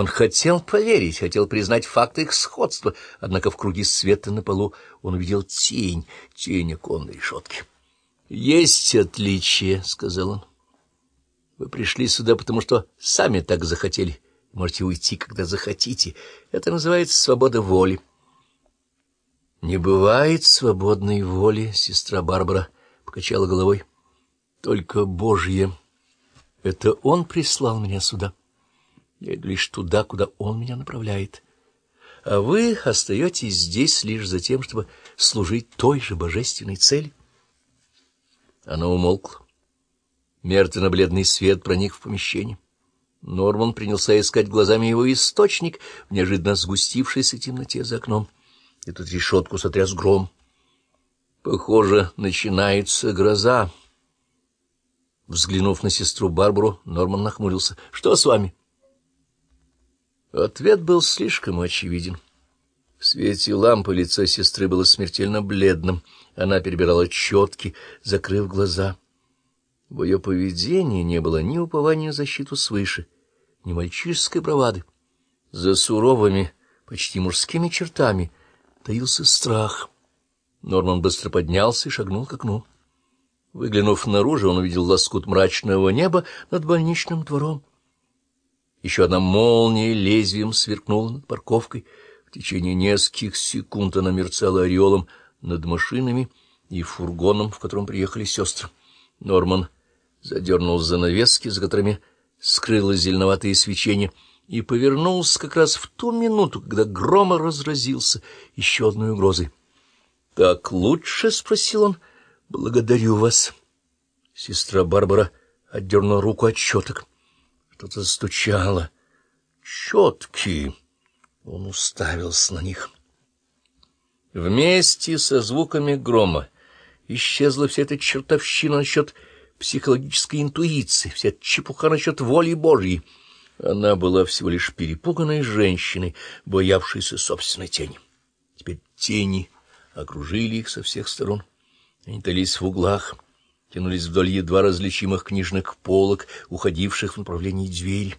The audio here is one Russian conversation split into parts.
Он хотел поверить, хотел признать факт их сходства, однако в круге света на полу он увидел тень, тень оконной решетки. — Есть отличие, — сказал он. — Вы пришли сюда, потому что сами так захотели. Можете уйти, когда захотите. Это называется свобода воли. — Не бывает свободной воли, — сестра Барбара покачала головой. — Только Божье. Это Он прислал меня сюда. — я иду лишь туда, куда он меня направляет. А вы остаетесь здесь лишь за тем, чтобы служить той же божественной цели. Она умолкла. Мертвенно-бледный свет проник в помещение. Норман принялся искать глазами его источник в неожиданно сгустившейся темноте за окном. И тут решетку сотряс гром. Похоже, начинается гроза. Взглянув на сестру Барбару, Норман нахмурился. — Что с вами? — Ответ был слишком очевиден. В свете лампы лицо сестры было смертельно бледным. Она перебирала четки, закрыв глаза. В ее поведении не было ни упования на защиту свыше, ни мальчишеской бравады. За суровыми, почти мужскими чертами таился страх. Норман быстро поднялся и шагнул к окну. Выглянув наружу, он увидел лоскут мрачного неба над больничным двором. Еще одна молния лезвием сверкнула над парковкой. В течение нескольких секунд она мерцала ореолом над машинами и фургоном, в котором приехали сестры. Норман задернул занавески, за которыми скрылось зеленоватое свечение, и повернулся как раз в ту минуту, когда грома разразился еще одной угрозой. — Так лучше? — спросил он. — Благодарю вас. Сестра Барбара отдернула руку от щеток. Что-то стучало. Четкие. Он уставился на них. Вместе со звуками грома исчезла вся эта чертовщина насчет психологической интуиции, вся чепуха насчет воли Божьей. Она была всего лишь перепуганной женщиной, боявшейся собственной тени. Теперь тени окружили их со всех сторон. Они тались в углах — тянулись вдоль едва различимых книжных полок, уходивших в направлении двери.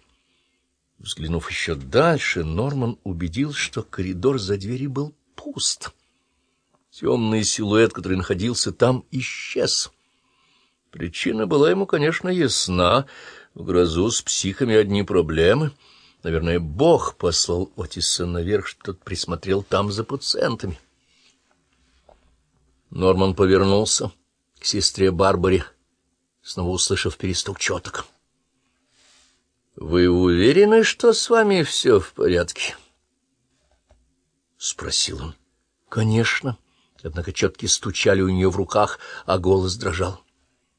Взглянув еще дальше, Норман убедился, что коридор за дверью был пуст. Темный силуэт, который находился там, исчез. Причина была ему, конечно, ясна. В грозу с психами одни проблемы. Наверное, Бог послал Отиса наверх, что тот присмотрел там за пациентами. Норман повернулся к сестре Барбаре, снова услышав перестук четок. — Вы уверены, что с вами все в порядке? — спросил он. — Конечно. Однако четки стучали у нее в руках, а голос дрожал.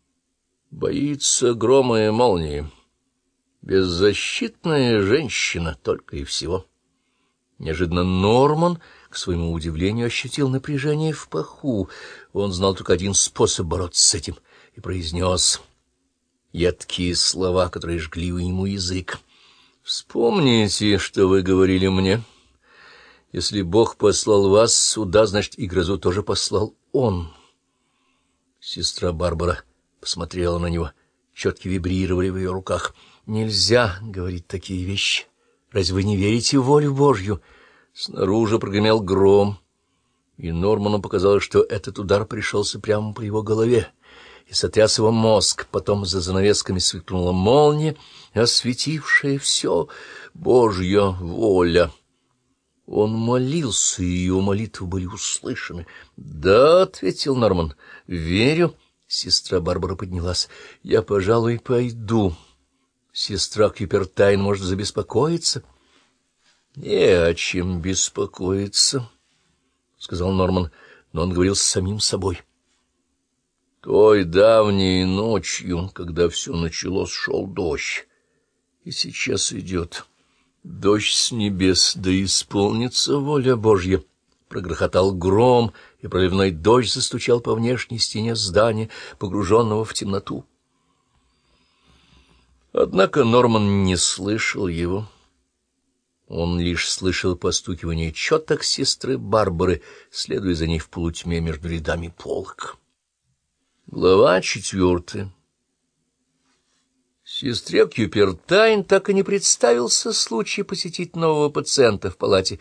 — Боится грома и молнии. Беззащитная женщина только и всего. Неожиданно Норман к своему удивлению, ощутил напряжение в паху. Он знал только один способ бороться с этим и произнес едкие слова, которые жгли ему язык. «Вспомните, что вы говорили мне. Если Бог послал вас сюда, значит, и грозу тоже послал Он». Сестра Барбара посмотрела на него. Четки вибрировали в ее руках. «Нельзя говорить такие вещи. Разве вы не верите в волю Божью?» Снаружи прогремел гром, и Норману показалось, что этот удар пришелся прямо по его голове и сотряс его мозг. Потом за занавесками сверкнула молния, осветившая все Божья воля. Он молился, и его молитвы были услышаны. — Да, — ответил Норман, — верю. Сестра Барбара поднялась. — Я, пожалуй, пойду. Сестра Кипертайн может забеспокоиться. —— Не о чем беспокоиться, — сказал Норман, но он говорил с самим собой. Той давней ночью, когда все началось, шел дождь, и сейчас идет. Дождь с небес, да исполнится воля Божья. Прогрохотал гром, и проливной дождь застучал по внешней стене здания, погруженного в темноту. Однако Норман не слышал его. Он лишь слышал постукивание четок сестры Барбары, следуя за ней в полутьме между рядами полок. Глава четвертая Сестре Кюпертайн так и не представился случай посетить нового пациента в палате